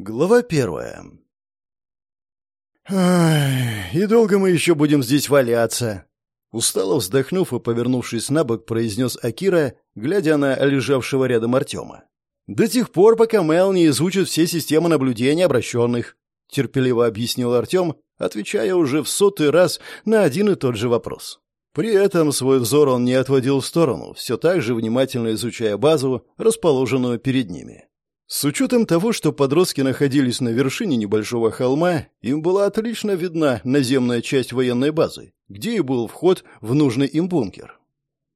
Глава первая. «И долго мы еще будем здесь валяться?» Устало вздохнув и повернувшись на бок, произнес Акира, глядя на лежавшего рядом Артема. «До тех пор, пока Мел не изучит все системы наблюдения обращенных», — терпеливо объяснил Артем, отвечая уже в сотый раз на один и тот же вопрос. При этом свой взор он не отводил в сторону, все так же внимательно изучая базу, расположенную перед ними. С учетом того, что подростки находились на вершине небольшого холма, им была отлично видна наземная часть военной базы, где и был вход в нужный им бункер.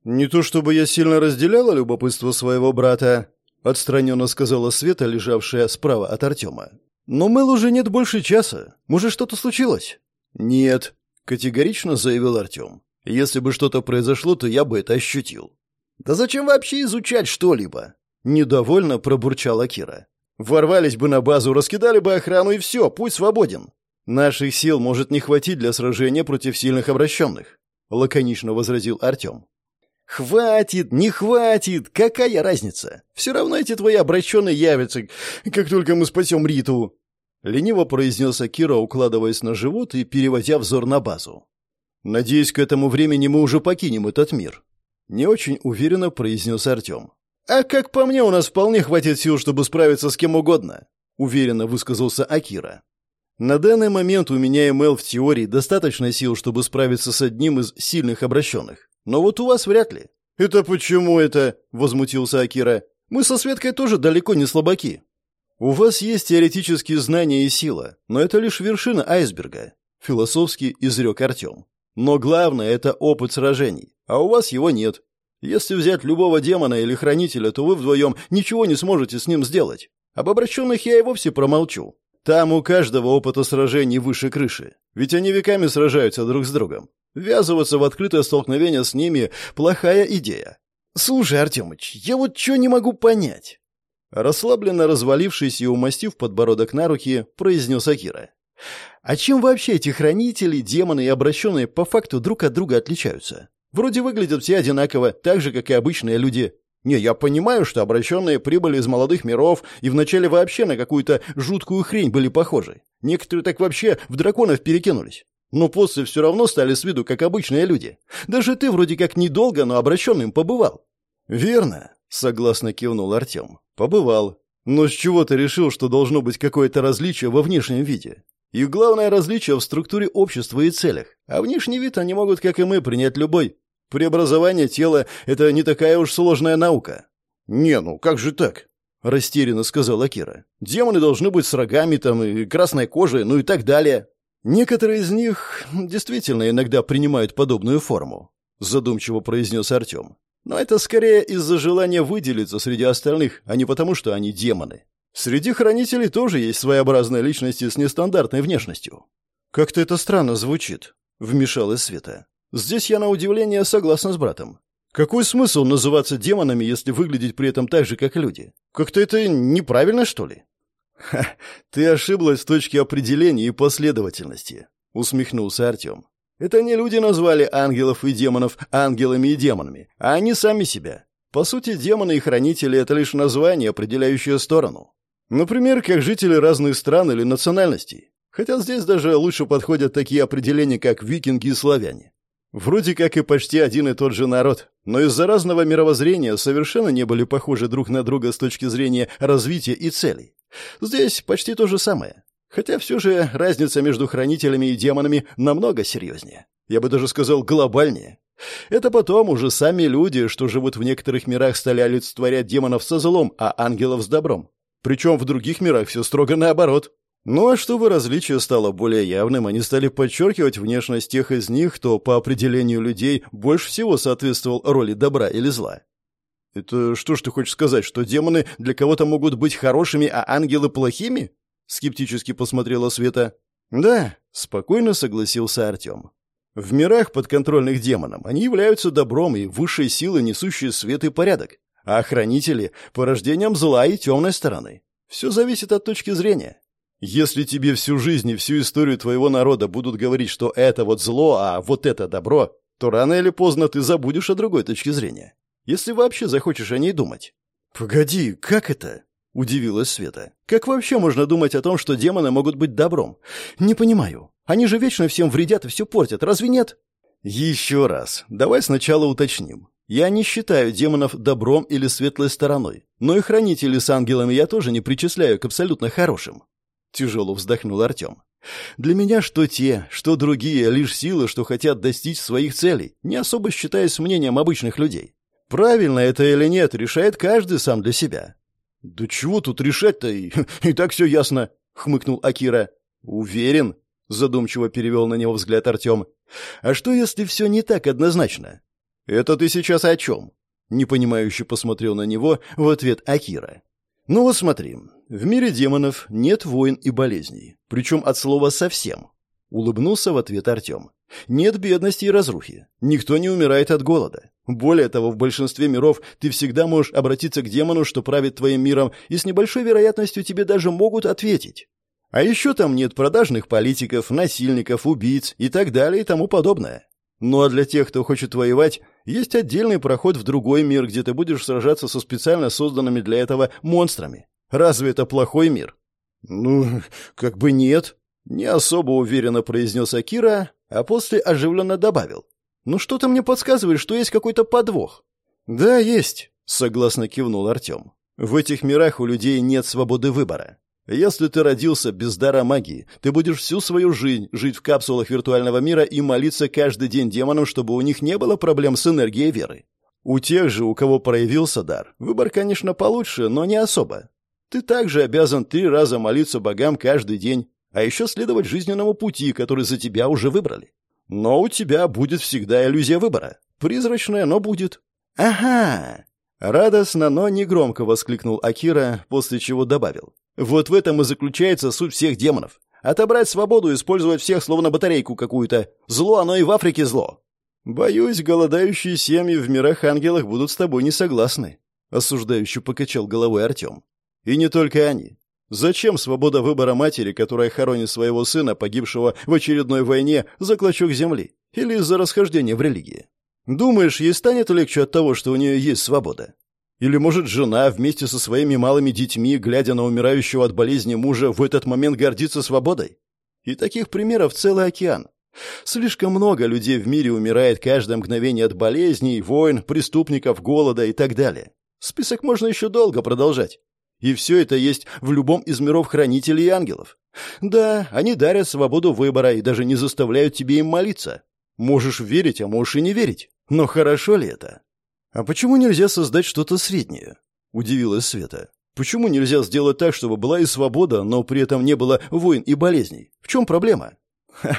«Не то чтобы я сильно разделяла любопытство своего брата», — отстраненно сказала Света, лежавшая справа от Артема. «Но Мэл уже нет больше часа. Может, что-то случилось?» «Нет», — категорично заявил Артем. «Если бы что-то произошло, то я бы это ощутил». «Да зачем вообще изучать что-либо?» Недовольно пробурчала Кира. Ворвались бы на базу, раскидали бы охрану и все, путь свободен. Наших сил может не хватить для сражения против сильных обращенных, лаконично возразил Артем. «Хватит, не хватит, какая разница? Все равно эти твои обращенные явятся, как только мы спасем Риту!» Лениво произнес Акира, укладываясь на живот и переводя взор на базу. «Надеюсь, к этому времени мы уже покинем этот мир», — не очень уверенно произнес Артем. «А как по мне, у нас вполне хватит сил, чтобы справиться с кем угодно», — уверенно высказался Акира. «На данный момент у меня и Мел в теории достаточно сил, чтобы справиться с одним из сильных обращенных. Но вот у вас вряд ли». «Это почему это?» — возмутился Акира. «Мы со Светкой тоже далеко не слабаки». «У вас есть теоретические знания и сила, но это лишь вершина айсберга», — философски изрек Артем. «Но главное — это опыт сражений, а у вас его нет. Если взять любого демона или хранителя, то вы вдвоем ничего не сможете с ним сделать. Об обращенных я и вовсе промолчу. Там у каждого опыта сражений выше крыши. Ведь они веками сражаются друг с другом. Ввязываться в открытое столкновение с ними – плохая идея. Слушай, Артемыч, я вот что не могу понять. Расслабленно развалившись и умастив подбородок на руки, произнес Акира. А чем вообще эти хранители, демоны и обращенные по факту друг от друга отличаются? Вроде выглядят все одинаково, так же, как и обычные люди. Не, я понимаю, что обращенные прибыли из молодых миров и вначале вообще на какую-то жуткую хрень были похожи. Некоторые так вообще в драконов перекинулись. Но после все равно стали с виду как обычные люди. Даже ты вроде как недолго, но обращенным побывал. Верно, согласно кивнул Артем. Побывал. Но с чего ты решил, что должно быть какое-то различие во внешнем виде? И главное различие в структуре общества и целях. А внешний вид они могут, как и мы, принять любой. Преобразование тела — это не такая уж сложная наука». «Не, ну как же так?» — растерянно сказал Акира. «Демоны должны быть с рогами там и красной кожей, ну и так далее». «Некоторые из них действительно иногда принимают подобную форму», — задумчиво произнес Артем. «Но это скорее из-за желания выделиться среди остальных, а не потому, что они демоны. Среди хранителей тоже есть своеобразные личности с нестандартной внешностью». «Как-то это странно звучит», — вмешалась Света. Здесь я, на удивление, согласна с братом. Какой смысл называться демонами, если выглядеть при этом так же, как люди? Как-то это неправильно, что ли? Ха, ты ошиблась с точки определения и последовательности, усмехнулся Артем. Это не люди назвали ангелов и демонов ангелами и демонами, а они сами себя. По сути, демоны и хранители — это лишь название, определяющее сторону. Например, как жители разных стран или национальностей. Хотя здесь даже лучше подходят такие определения, как викинги и славяне. Вроде как и почти один и тот же народ, но из-за разного мировоззрения совершенно не были похожи друг на друга с точки зрения развития и целей. Здесь почти то же самое. Хотя все же разница между хранителями и демонами намного серьезнее. Я бы даже сказал глобальнее. Это потом уже сами люди, что живут в некоторых мирах, стали олицетворять демонов со злом, а ангелов с добром. Причем в других мирах все строго наоборот. Ну а чтобы различие стало более явным, они стали подчеркивать внешность тех из них, кто по определению людей больше всего соответствовал роли добра или зла. «Это что ж ты хочешь сказать, что демоны для кого-то могут быть хорошими, а ангелы плохими?» Скептически посмотрела Света. «Да», — спокойно согласился Артем. «В мирах подконтрольных демонам они являются добром и высшей силой, несущие свет и порядок, а охранители — порождением зла и темной стороны. Все зависит от точки зрения. Если тебе всю жизнь и всю историю твоего народа будут говорить, что это вот зло, а вот это добро, то рано или поздно ты забудешь о другой точке зрения. Если вообще захочешь о ней думать. Погоди, как это? — удивилась Света. «Как вообще можно думать о том, что демоны могут быть добром? Не понимаю. Они же вечно всем вредят и все портят, разве нет?» «Еще раз. Давай сначала уточним. Я не считаю демонов добром или светлой стороной, но и хранителей с ангелами я тоже не причисляю к абсолютно хорошим». Тяжело вздохнул Артем. «Для меня что те, что другие, лишь силы, что хотят достичь своих целей, не особо считаясь мнением обычных людей. Правильно это или нет, решает каждый сам для себя. «Да чего тут решать-то? И, и так все ясно», — хмыкнул Акира. «Уверен?» — задумчиво перевел на него взгляд Артем. «А что, если все не так однозначно?» «Это ты сейчас о чем?» — непонимающе посмотрел на него в ответ Акира. «Ну вот смотри, в мире демонов нет войн и болезней, причем от слова «совсем». Улыбнулся в ответ Артем. Нет бедности и разрухи. Никто не умирает от голода. Более того, в большинстве миров ты всегда можешь обратиться к демону, что правит твоим миром, и с небольшой вероятностью тебе даже могут ответить. А еще там нет продажных политиков, насильников, убийц и так далее и тому подобное. Ну а для тех, кто хочет воевать, есть отдельный проход в другой мир, где ты будешь сражаться со специально созданными для этого монстрами. Разве это плохой мир? Ну, как бы нет, не особо уверенно произнес Акира, а после оживленно добавил. «Ну что-то мне подсказывает, что есть какой-то подвох». «Да, есть», — согласно кивнул Артем. «В этих мирах у людей нет свободы выбора. Если ты родился без дара магии, ты будешь всю свою жизнь жить в капсулах виртуального мира и молиться каждый день демонам, чтобы у них не было проблем с энергией веры. У тех же, у кого проявился дар, выбор, конечно, получше, но не особо. Ты также обязан три раза молиться богам каждый день, а еще следовать жизненному пути, который за тебя уже выбрали. Но у тебя будет всегда иллюзия выбора. Призрачная, но будет. Ага. Радостно, но негромко воскликнул Акира, после чего добавил. Вот в этом и заключается суть всех демонов. Отобрать свободу, использовать всех словно батарейку какую-то. Зло, оно и в Африке зло. Боюсь, голодающие семьи в мирах ангелах будут с тобой не согласны. Осуждающе покачал головой Артем. И не только они. Зачем свобода выбора матери, которая хоронит своего сына, погибшего в очередной войне, за клочок земли? Или из-за расхождения в религии? Думаешь, ей станет легче от того, что у нее есть свобода? Или, может, жена вместе со своими малыми детьми, глядя на умирающего от болезни мужа, в этот момент гордится свободой? И таких примеров целый океан. Слишком много людей в мире умирает каждое мгновение от болезней, войн, преступников, голода и так далее. Список можно еще долго продолжать. И все это есть в любом из миров хранителей и ангелов. Да, они дарят свободу выбора и даже не заставляют тебе им молиться. Можешь верить, а можешь и не верить. Но хорошо ли это? А почему нельзя создать что-то среднее? Удивилась Света. Почему нельзя сделать так, чтобы была и свобода, но при этом не было войн и болезней? В чем проблема? Ха,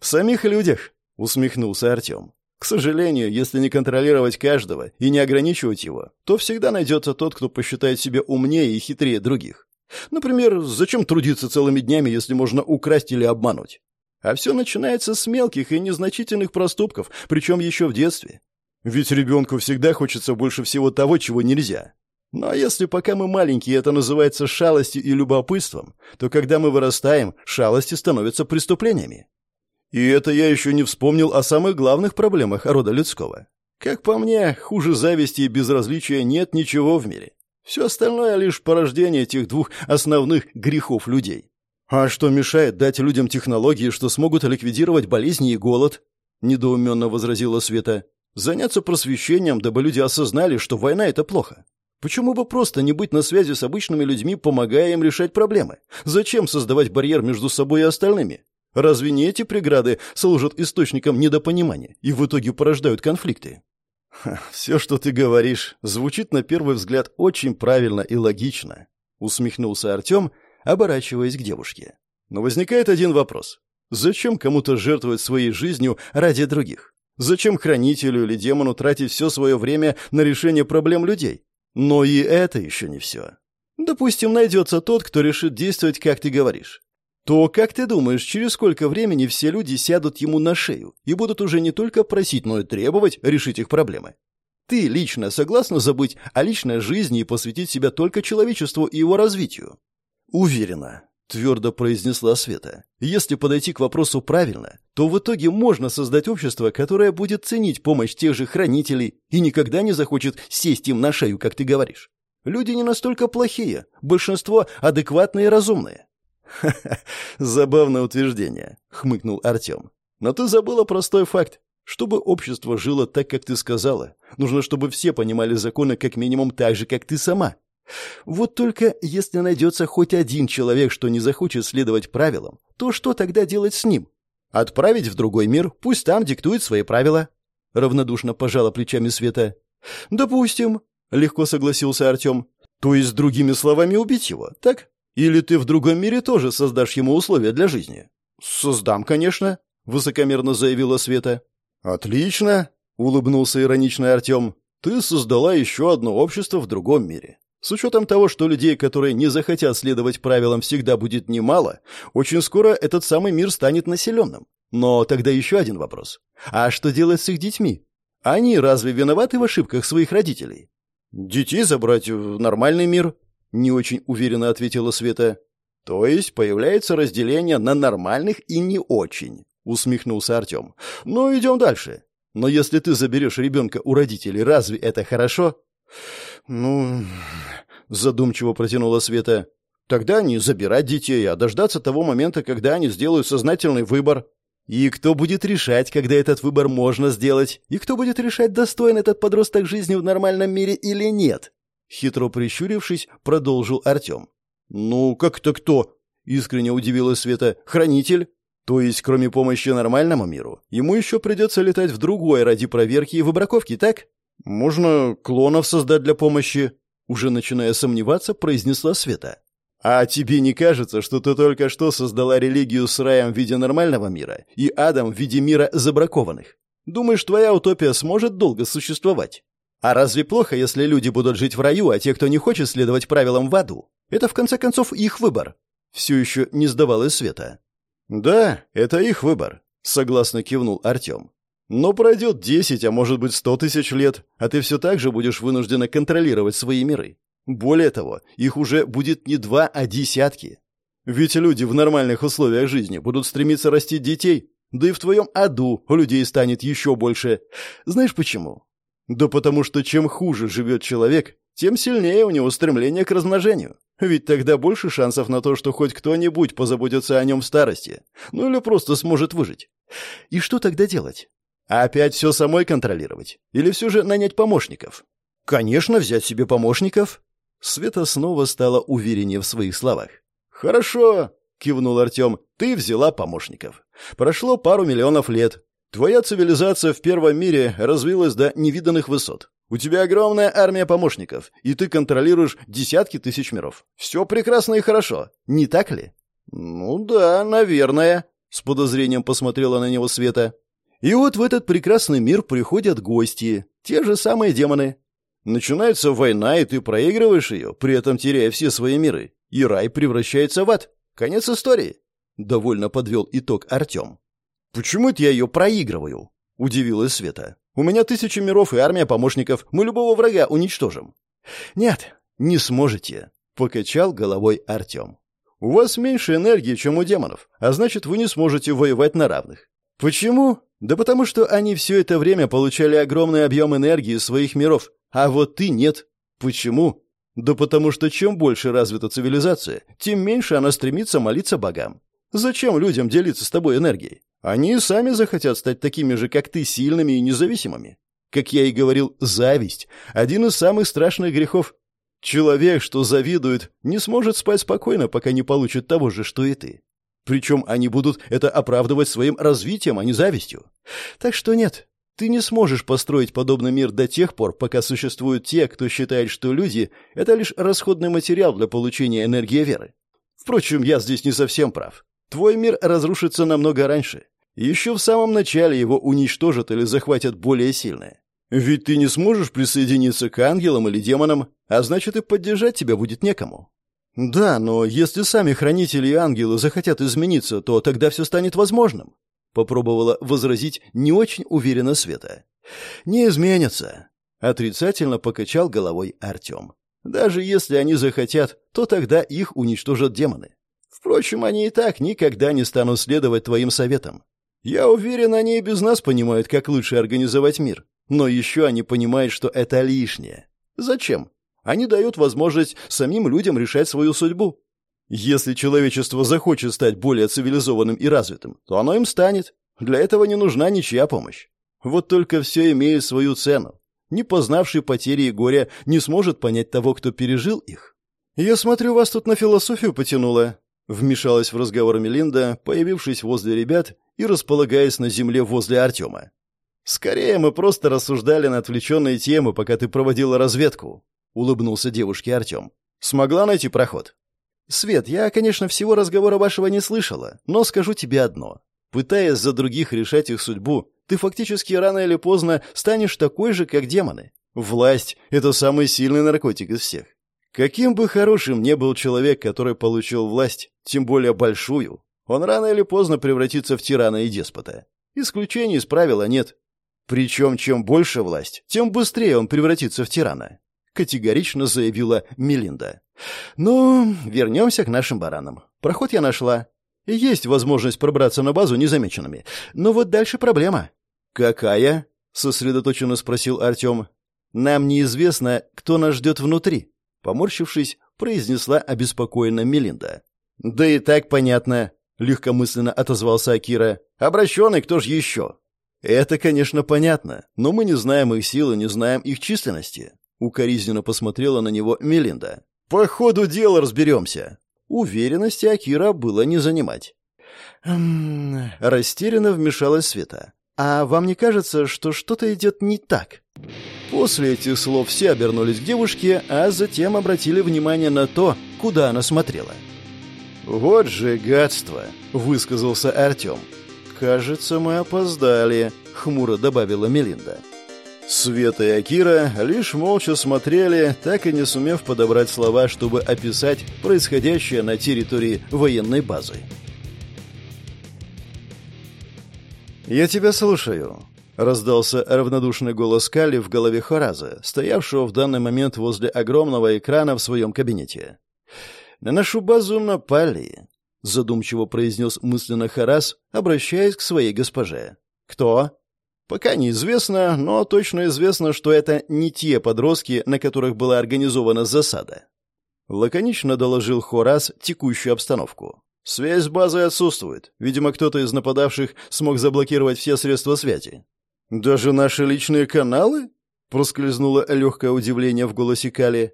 в самих людях, усмехнулся Артем. К сожалению, если не контролировать каждого и не ограничивать его, то всегда найдется тот, кто посчитает себя умнее и хитрее других. Например, зачем трудиться целыми днями, если можно украсть или обмануть? А все начинается с мелких и незначительных проступков, причем еще в детстве. Ведь ребенку всегда хочется больше всего того, чего нельзя. Ну а если пока мы маленькие это называется шалостью и любопытством, то когда мы вырастаем, шалости становятся преступлениями. И это я еще не вспомнил о самых главных проблемах рода людского. Как по мне, хуже зависти и безразличия нет ничего в мире. Все остальное лишь порождение этих двух основных грехов людей. А что мешает дать людям технологии, что смогут ликвидировать болезни и голод? Недоуменно возразила Света. Заняться просвещением, дабы люди осознали, что война — это плохо. Почему бы просто не быть на связи с обычными людьми, помогая им решать проблемы? Зачем создавать барьер между собой и остальными? Разве не эти преграды служат источником недопонимания и в итоге порождают конфликты? «Все, что ты говоришь, звучит на первый взгляд очень правильно и логично», — усмехнулся Артем, оборачиваясь к девушке. «Но возникает один вопрос. Зачем кому-то жертвовать своей жизнью ради других? Зачем хранителю или демону тратить все свое время на решение проблем людей? Но и это еще не все. Допустим, найдется тот, кто решит действовать, как ты говоришь то как ты думаешь, через сколько времени все люди сядут ему на шею и будут уже не только просить, но и требовать решить их проблемы? Ты лично согласна забыть о личной жизни и посвятить себя только человечеству и его развитию? Уверена, твердо произнесла Света. Если подойти к вопросу правильно, то в итоге можно создать общество, которое будет ценить помощь тех же хранителей и никогда не захочет сесть им на шею, как ты говоришь. Люди не настолько плохие, большинство адекватные и разумные. «Ха-ха, забавное утверждение», — хмыкнул Артем. «Но ты забыла простой факт. Чтобы общество жило так, как ты сказала, нужно, чтобы все понимали законы как минимум так же, как ты сама. Вот только если найдется хоть один человек, что не захочет следовать правилам, то что тогда делать с ним? Отправить в другой мир, пусть там диктует свои правила. Равнодушно пожала плечами Света. Допустим, легко согласился Артем. То есть, другими словами, убить его, так? Или ты в другом мире тоже создашь ему условия для жизни? Создам, конечно, высокомерно заявила Света. Отлично, улыбнулся ироничный Артем. Ты создала еще одно общество в другом мире. С учетом того, что людей, которые не захотят следовать правилам, всегда будет немало, очень скоро этот самый мир станет населенным. Но тогда еще один вопрос. А что делать с их детьми? Они разве виноваты в ошибках своих родителей? Детей забрать в нормальный мир? Не очень уверенно ответила Света. То есть появляется разделение на нормальных и не очень, усмехнулся Артем. Ну, идем дальше. Но если ты заберешь ребенка у родителей, разве это хорошо? Ну, задумчиво протянула Света. Тогда не забирать детей, а дождаться того момента, когда они сделают сознательный выбор. И кто будет решать, когда этот выбор можно сделать? И кто будет решать, достоин этот подросток жизни в нормальном мире или нет? Хитро прищурившись, продолжил Артем. «Ну, как-то кто?» — искренне удивилась Света. «Хранитель?» То есть, кроме помощи нормальному миру, ему еще придется летать в другой ради проверки и выбраковки, так? Можно клонов создать для помощи уже начиная сомневаться, произнесла Света. «А тебе не кажется, что ты только что создала религию с раем в виде нормального мира и адом в виде мира забракованных? Думаешь, твоя утопия сможет долго существовать? А разве плохо, если люди будут жить в раю, а те, кто не хочет следовать правилам в аду? Это, в конце концов, их выбор». Все еще не сдавалась Света. «Да, это их выбор», — согласно кивнул Артем. Но пройдет десять, а может быть сто тысяч лет, а ты все так же будешь вынуждена контролировать свои миры. Более того, их уже будет не два, а десятки. Ведь люди в нормальных условиях жизни будут стремиться растить детей, да и в твоем аду людей станет еще больше. Знаешь почему? Да потому что чем хуже живет человек, тем сильнее у него стремление к размножению. Ведь тогда больше шансов на то, что хоть кто-нибудь позаботится о нем в старости. Ну или просто сможет выжить. И что тогда делать? Опять все самой контролировать? Или все же нанять помощников? Конечно, взять себе помощников. Света снова стала увереннее в своих словах. Хорошо, кивнул Артем. Ты взяла помощников. Прошло пару миллионов лет. Твоя цивилизация в первом мире развилась до невиданных высот. У тебя огромная армия помощников, и ты контролируешь десятки тысяч миров. Все прекрасно и хорошо, не так ли? Ну да, наверное, с подозрением посмотрела на него Света. И вот в этот прекрасный мир приходят гости, те же самые демоны. Начинается война, и ты проигрываешь ее, при этом теряя все свои миры. И рай превращается в ад. Конец истории. Довольно подвел итог Артем. «Почему это я ее проигрываю?» — удивилась Света. «У меня тысячи миров и армия помощников. Мы любого врага уничтожим». «Нет, не сможете», — покачал головой Артем. «У вас меньше энергии, чем у демонов, а значит, вы не сможете воевать на равных. Почему? Да потому что они все это время получали огромный объем энергии из своих миров, а вот ты нет. Почему? Да потому что чем больше развита цивилизация, тем меньше она стремится молиться богам. Зачем людям делиться с тобой энергией? Они сами захотят стать такими же, как ты, сильными и независимыми. Как я и говорил, зависть – один из самых страшных грехов. Человек, что завидует, не сможет спать спокойно, пока не получит того же, что и ты. Причем они будут это оправдывать своим развитием, а не завистью. Так что нет, ты не сможешь построить подобный мир до тех пор, пока существуют те, кто считает, что люди — это лишь расходный материал для получения энергии веры. Впрочем, я здесь не совсем прав. Твой мир разрушится намного раньше. Еще в самом начале его уничтожат или захватят более сильные. Ведь ты не сможешь присоединиться к ангелам или демонам, а значит и поддержать тебя будет некому. «Да, но если сами хранители и ангелы захотят измениться, то тогда все станет возможным», — попробовала возразить не очень уверенно Света. «Не изменятся», — отрицательно покачал головой Артем. «Даже если они захотят, то тогда их уничтожат демоны. Впрочем, они и так никогда не станут следовать твоим советам. Я уверен, они и без нас понимают, как лучше организовать мир. Но еще они понимают, что это лишнее. Зачем? Они дают возможность самим людям решать свою судьбу. Если человечество захочет стать более цивилизованным и развитым, то оно им станет. Для этого не нужна ничья помощь. Вот только все имеет свою цену. Не познавший потери и горя не сможет понять того, кто пережил их. «Я смотрю, вас тут на философию потянуло», — вмешалась в разговор Мелинда, появившись возле ребят и располагаясь на земле возле Артема. «Скорее мы просто рассуждали на отвлеченные темы, пока ты проводила разведку», — улыбнулся девушке Артем. «Смогла найти проход?» «Свет, я, конечно, всего разговора вашего не слышала, но скажу тебе одно. Пытаясь за других решать их судьбу, ты фактически рано или поздно станешь такой же, как демоны. Власть — это самый сильный наркотик из всех. Каким бы хорошим ни был человек, который получил власть, тем более большую, он рано или поздно превратится в тирана и деспота. Исключений из правила нет. Причем, чем больше власть, тем быстрее он превратится в тирана. Категорично заявила Мелинда. Ну, вернемся к нашим баранам. Проход я нашла. Есть возможность пробраться на базу незамеченными. Но вот дальше проблема. «Какая?» — сосредоточенно спросил Артем. «Нам неизвестно, кто нас ждет внутри», — поморщившись, произнесла обеспокоенно Мелинда. «Да и так понятно», — легкомысленно отозвался Акира. «Обращенный кто ж еще?» «Это, конечно, понятно, но мы не знаем их силы, не знаем их численности», — укоризненно посмотрела на него Мелинда. «По ходу дела разберемся». Уверенности Акира было не занимать. «М растерянно вмешалась Света. «А вам не кажется, что что-то идет не так?» После этих слов все обернулись к девушке, а затем обратили внимание на то, куда она смотрела. «Вот же гадство!» — высказался Артем. «Кажется, мы опоздали», — хмуро добавила Мелинда. Света и Акира лишь молча смотрели, так и не сумев подобрать слова, чтобы описать происходящее на территории военной базы. «Я тебя слушаю», — раздался равнодушный голос Кали в голове Хораза, стоявшего в данный момент возле огромного экрана в своем кабинете. «На нашу базу напали», — задумчиво произнес мысленно Хараз, обращаясь к своей госпоже. «Кто?» Пока неизвестно, но точно известно, что это не те подростки, на которых была организована засада. Лаконично доложил Хорас текущую обстановку. Связь с базой отсутствует. Видимо, кто-то из нападавших смог заблокировать все средства связи. «Даже наши личные каналы?» — проскользнуло легкое удивление в голосе Кали.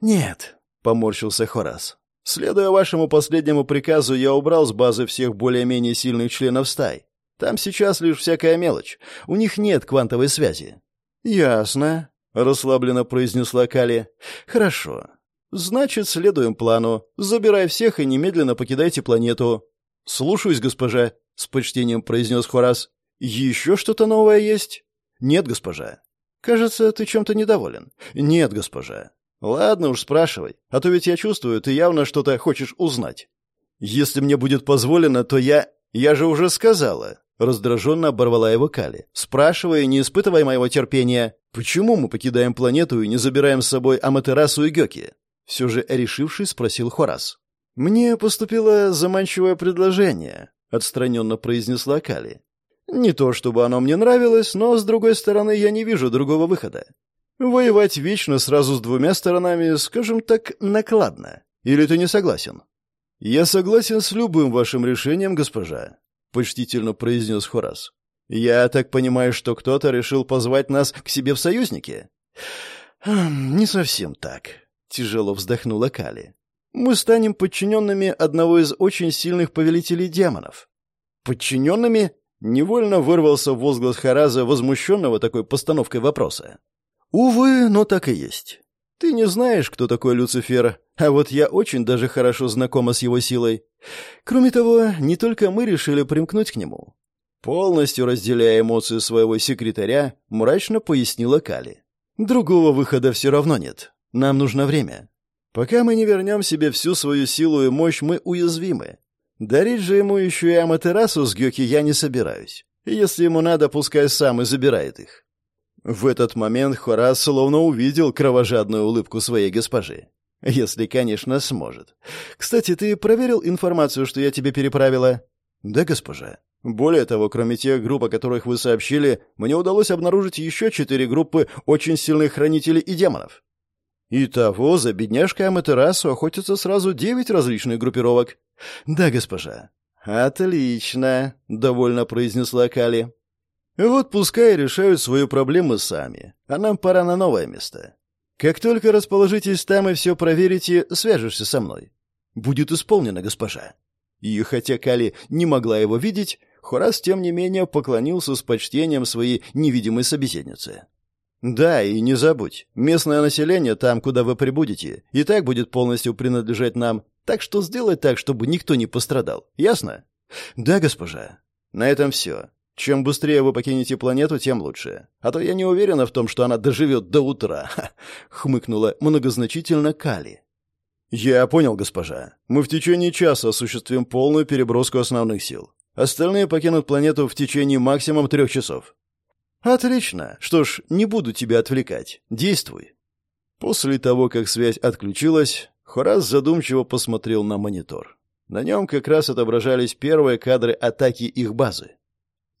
«Нет», — поморщился Хорас. «Следуя вашему последнему приказу, я убрал с базы всех более-менее сильных членов стай. Там сейчас лишь всякая мелочь. У них нет квантовой связи». «Ясно», — расслабленно произнесла Кали. «Хорошо. Значит, следуем плану. Забирай всех и немедленно покидайте планету». «Слушаюсь, госпожа», — с почтением произнес Хорас. «Еще что-то новое есть?» «Нет, госпожа». «Кажется, ты чем-то недоволен». «Нет, госпожа». «Ладно уж, спрашивай. А то ведь я чувствую, ты явно что-то хочешь узнать». «Если мне будет позволено, то я...» «Я же уже сказала. Раздраженно оборвала его Кали, спрашивая, не испытывая моего терпения, почему мы покидаем планету и не забираем с собой Аматерасу и Гёки? Все же решивший спросил Хорас. «Мне поступило заманчивое предложение», — отстраненно произнесла Кали. «Не то чтобы оно мне нравилось, но, с другой стороны, я не вижу другого выхода. Воевать вечно сразу с двумя сторонами, скажем так, накладно. Или ты не согласен?» «Я согласен с любым вашим решением, госпожа почтительно произнес Хорас. «Я так понимаю, что кто-то решил позвать нас к себе в союзники?» «Хм, «Не совсем так», — тяжело вздохнула Кали. «Мы станем подчиненными одного из очень сильных повелителей демонов». «Подчиненными?» — невольно вырвался возглас Хараза, возмущенного такой постановкой вопроса. «Увы, но так и есть. Ты не знаешь, кто такой Люцифер, а вот я очень даже хорошо знакома с его силой. Кроме того, не только мы решили примкнуть к нему. Полностью разделяя эмоции своего секретаря, мрачно пояснила Кали. Другого выхода все равно нет. Нам нужно время. Пока мы не вернем себе всю свою силу и мощь, мы уязвимы. Дарить же ему еще и Аматерасу с Гёки я не собираюсь. Если ему надо, пускай сам и забирает их. В этот момент Хорас словно увидел кровожадную улыбку своей госпожи. Если, конечно, сможет. Кстати, ты проверил информацию, что я тебе переправила? Да, госпожа. Более того, кроме тех групп, о которых вы сообщили, мне удалось обнаружить еще четыре группы очень сильных хранителей и демонов. Итого за бедняжкой Аматерасу охотятся сразу девять различных группировок. Да, госпожа. Отлично, довольно произнесла Кали. Вот пускай решают свою проблему сами, а нам пора на новое место. Как только расположитесь там и все проверите, свяжешься со мной. Будет исполнено, госпожа. И хотя Кали не могла его видеть, Хорас, тем не менее, поклонился с почтением своей невидимой собеседнице. «Да, и не забудь, местное население там, куда вы прибудете, и так будет полностью принадлежать нам, так что сделай так, чтобы никто не пострадал. Ясно?» «Да, госпожа. На этом все. Чем быстрее вы покинете планету, тем лучше. А то я не уверена в том, что она доживет до утра», — хмыкнула многозначительно Кали. «Я понял, госпожа. Мы в течение часа осуществим полную переброску основных сил. Остальные покинут планету в течение максимум трех часов. «Отлично. Что ж, не буду тебя отвлекать. Действуй». После того, как связь отключилась, Хорас задумчиво посмотрел на монитор. На нем как раз отображались первые кадры атаки их базы.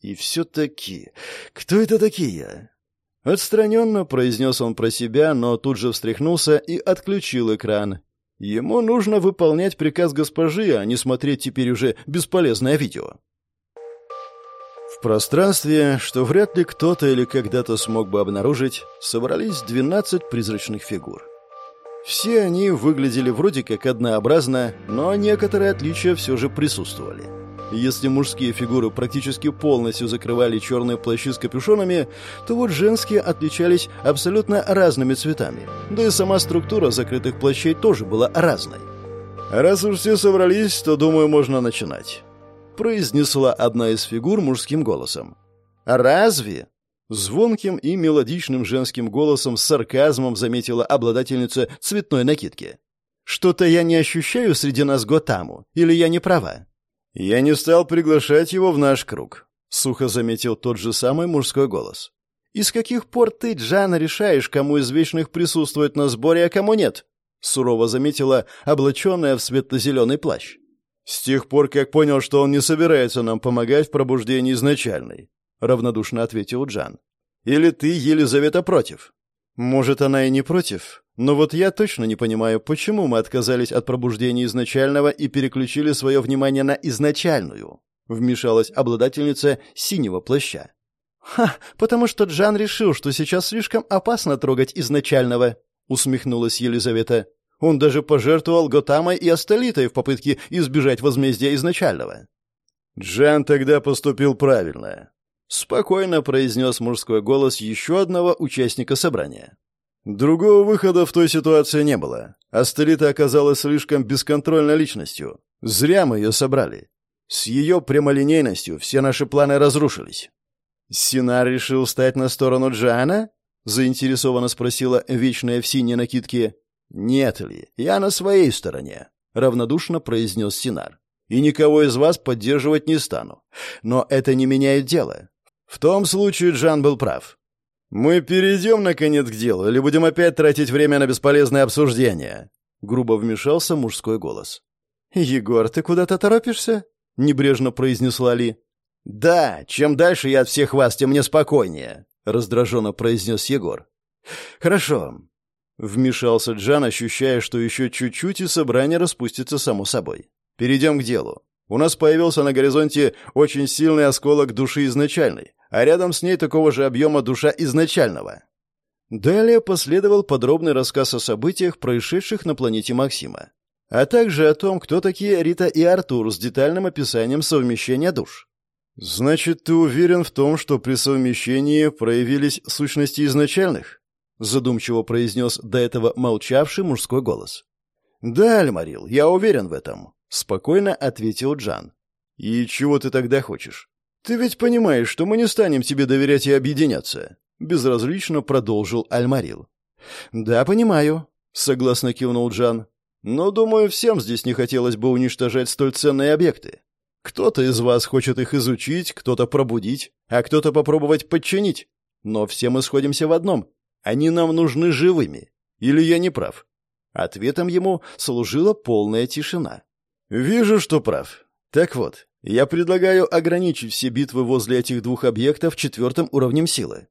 И все-таки... Кто это такие? Отстраненно произнес он про себя, но тут же встряхнулся и отключил экран. Ему нужно выполнять приказ госпожи, а не смотреть теперь уже бесполезное видео. В пространстве, что вряд ли кто-то или когда-то смог бы обнаружить, собрались 12 призрачных фигур. Все они выглядели вроде как однообразно, но некоторые отличия все же присутствовали. Если мужские фигуры практически полностью закрывали черные плащи с капюшонами, то вот женские отличались абсолютно разными цветами. Да и сама структура закрытых плащей тоже была разной. Раз уж все собрались, то, думаю, можно начинать произнесла одна из фигур мужским голосом. «Разве?» Звонким и мелодичным женским голосом с сарказмом заметила обладательница цветной накидки. «Что-то я не ощущаю среди нас Готаму, или я не права?» «Я не стал приглашать его в наш круг», — сухо заметил тот же самый мужской голос. «И с каких пор ты, Джана, решаешь, кому из вечных присутствовать на сборе, а кому нет?» — сурово заметила облаченная в светло-зеленый плащ. «С тех пор, как понял, что он не собирается нам помогать в пробуждении изначальной», — равнодушно ответил Джан. «Или ты, Елизавета, против?» «Может, она и не против, но вот я точно не понимаю, почему мы отказались от пробуждения изначального и переключили свое внимание на изначальную», — вмешалась обладательница синего плаща. «Ха, потому что Джан решил, что сейчас слишком опасно трогать изначального», — усмехнулась Елизавета. Он даже пожертвовал Готамой и Астолитой в попытке избежать возмездия изначального. Джан тогда поступил правильно. Спокойно произнес мужской голос еще одного участника собрания. Другого выхода в той ситуации не было. Астолита оказалась слишком бесконтрольной личностью. Зря мы ее собрали. С ее прямолинейностью все наши планы разрушились. «Синар решил встать на сторону Джана?» — заинтересованно спросила вечная в синей накидке. «Нет ли, я на своей стороне», — равнодушно произнес Синар. «И никого из вас поддерживать не стану. Но это не меняет дело. В том случае Джан был прав. Мы перейдем, наконец, к делу, или будем опять тратить время на бесполезное обсуждение?» Грубо вмешался мужской голос. «Егор, ты куда-то торопишься?» — небрежно произнесла Ли. «Да, чем дальше я от всех вас, тем мне спокойнее», — раздраженно произнес Егор. «Хорошо. Вмешался Джан, ощущая, что еще чуть-чуть и собрание распустится само собой. «Перейдем к делу. У нас появился на горизонте очень сильный осколок души изначальной, а рядом с ней такого же объема душа изначального». Далее последовал подробный рассказ о событиях, происшедших на планете Максима, а также о том, кто такие Рита и Артур с детальным описанием совмещения душ. «Значит, ты уверен в том, что при совмещении проявились сущности изначальных?» задумчиво произнес до этого молчавший мужской голос. «Да, Альмарил, я уверен в этом», — спокойно ответил Джан. «И чего ты тогда хочешь? Ты ведь понимаешь, что мы не станем тебе доверять и объединяться», — безразлично продолжил Альмарил. «Да, понимаю», — согласно кивнул Джан. «Но, думаю, всем здесь не хотелось бы уничтожать столь ценные объекты. Кто-то из вас хочет их изучить, кто-то пробудить, а кто-то попробовать подчинить. Но все мы сходимся в одном. Они нам нужны живыми. Или я не прав?» Ответом ему служила полная тишина. «Вижу, что прав. Так вот, я предлагаю ограничить все битвы возле этих двух объектов четвертым уровнем силы.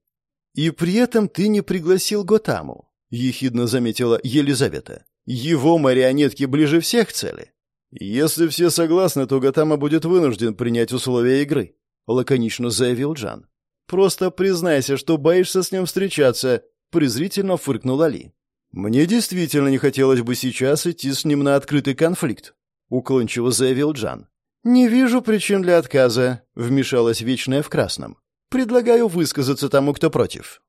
И при этом ты не пригласил Готаму. ехидно заметила Елизавета. «Его марионетки ближе всех к цели». «Если все согласны, то Гатама будет вынужден принять условия игры», — лаконично заявил Джан. «Просто признайся, что боишься с ним встречаться», — презрительно фыркнул Али. «Мне действительно не хотелось бы сейчас идти с ним на открытый конфликт», — уклончиво заявил Джан. «Не вижу причин для отказа», — вмешалась Вечная в красном. «Предлагаю высказаться тому, кто против».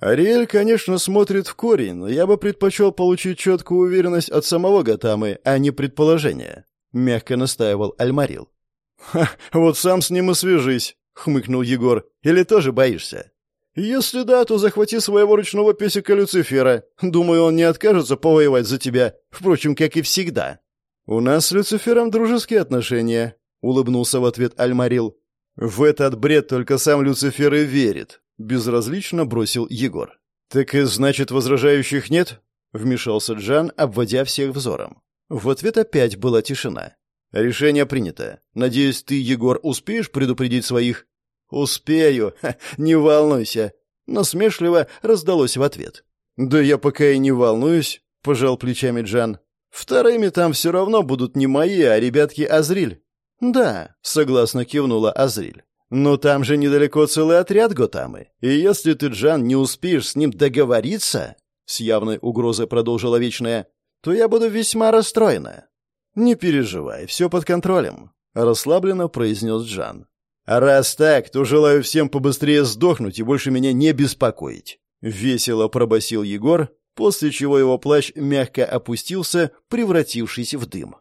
Ариэль, конечно, смотрит в корень, но я бы предпочел получить четкую уверенность от самого Гатамы, а не предположение», — мягко настаивал Альмарил. «Ха, вот сам с ним и свяжись», — хмыкнул Егор. «Или тоже боишься?» «Если да, то захвати своего ручного песика Люцифера. Думаю, он не откажется повоевать за тебя, впрочем, как и всегда». «У нас с Люцифером дружеские отношения», — улыбнулся в ответ Альмарил. «В этот бред только сам Люцифер и верит», — безразлично бросил Егор. «Так и значит, возражающих нет?» — вмешался Джан, обводя всех взором. В ответ опять была тишина. «Решение принято. Надеюсь, ты, Егор, успеешь предупредить своих?» «Успею, Ха, не волнуйся», — насмешливо раздалось в ответ. «Да я пока и не волнуюсь», — пожал плечами Джан. «Вторыми там все равно будут не мои, а ребятки Азриль». «Да», — согласно кивнула Азриль. «Но там же недалеко целый отряд Готамы, и если ты, Джан, не успеешь с ним договориться...» С явной угрозой продолжила Вечная. «То я буду весьма расстроена». «Не переживай, все под контролем», — расслабленно произнес Джан. Раз так, то желаю всем побыстрее сдохнуть и больше меня не беспокоить. Весело пробасил Егор, после чего его плащ мягко опустился, превратившись в дым.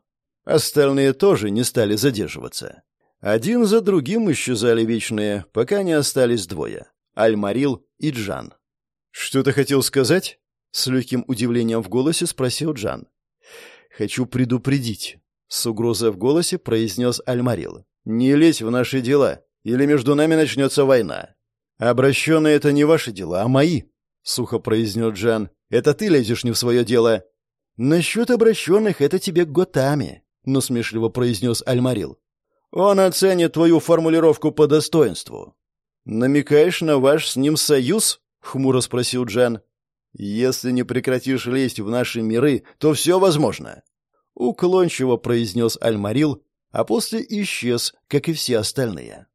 Остальные тоже не стали задерживаться. Один за другим исчезали вечные, пока не остались двое — Альмарил и Джан. «Что ты хотел сказать?» — с легким удивлением в голосе спросил Джан. «Хочу предупредить», — с угрозой в голосе произнес Альмарил. «Не лезь в наши дела, или между нами начнется война». «Обращенные — это не ваши дела, а мои», — сухо произнес Джан. «Это ты лезешь не в свое дело». «Насчет обращенных — это тебе готами», — насмешливо произнес Альмарил. «Он оценит твою формулировку по достоинству». «Намекаешь на ваш с ним союз?» — хмуро спросил Джан. «Если не прекратишь лезть в наши миры, то все возможно», — уклончиво произнес Альмарил, а после исчез, как и все остальные.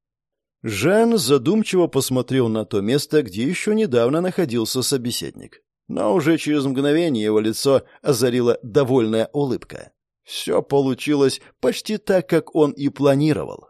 Жан задумчиво посмотрел на то место, где еще недавно находился собеседник. Но уже через мгновение его лицо озарила довольная улыбка. Все получилось почти так, как он и планировал.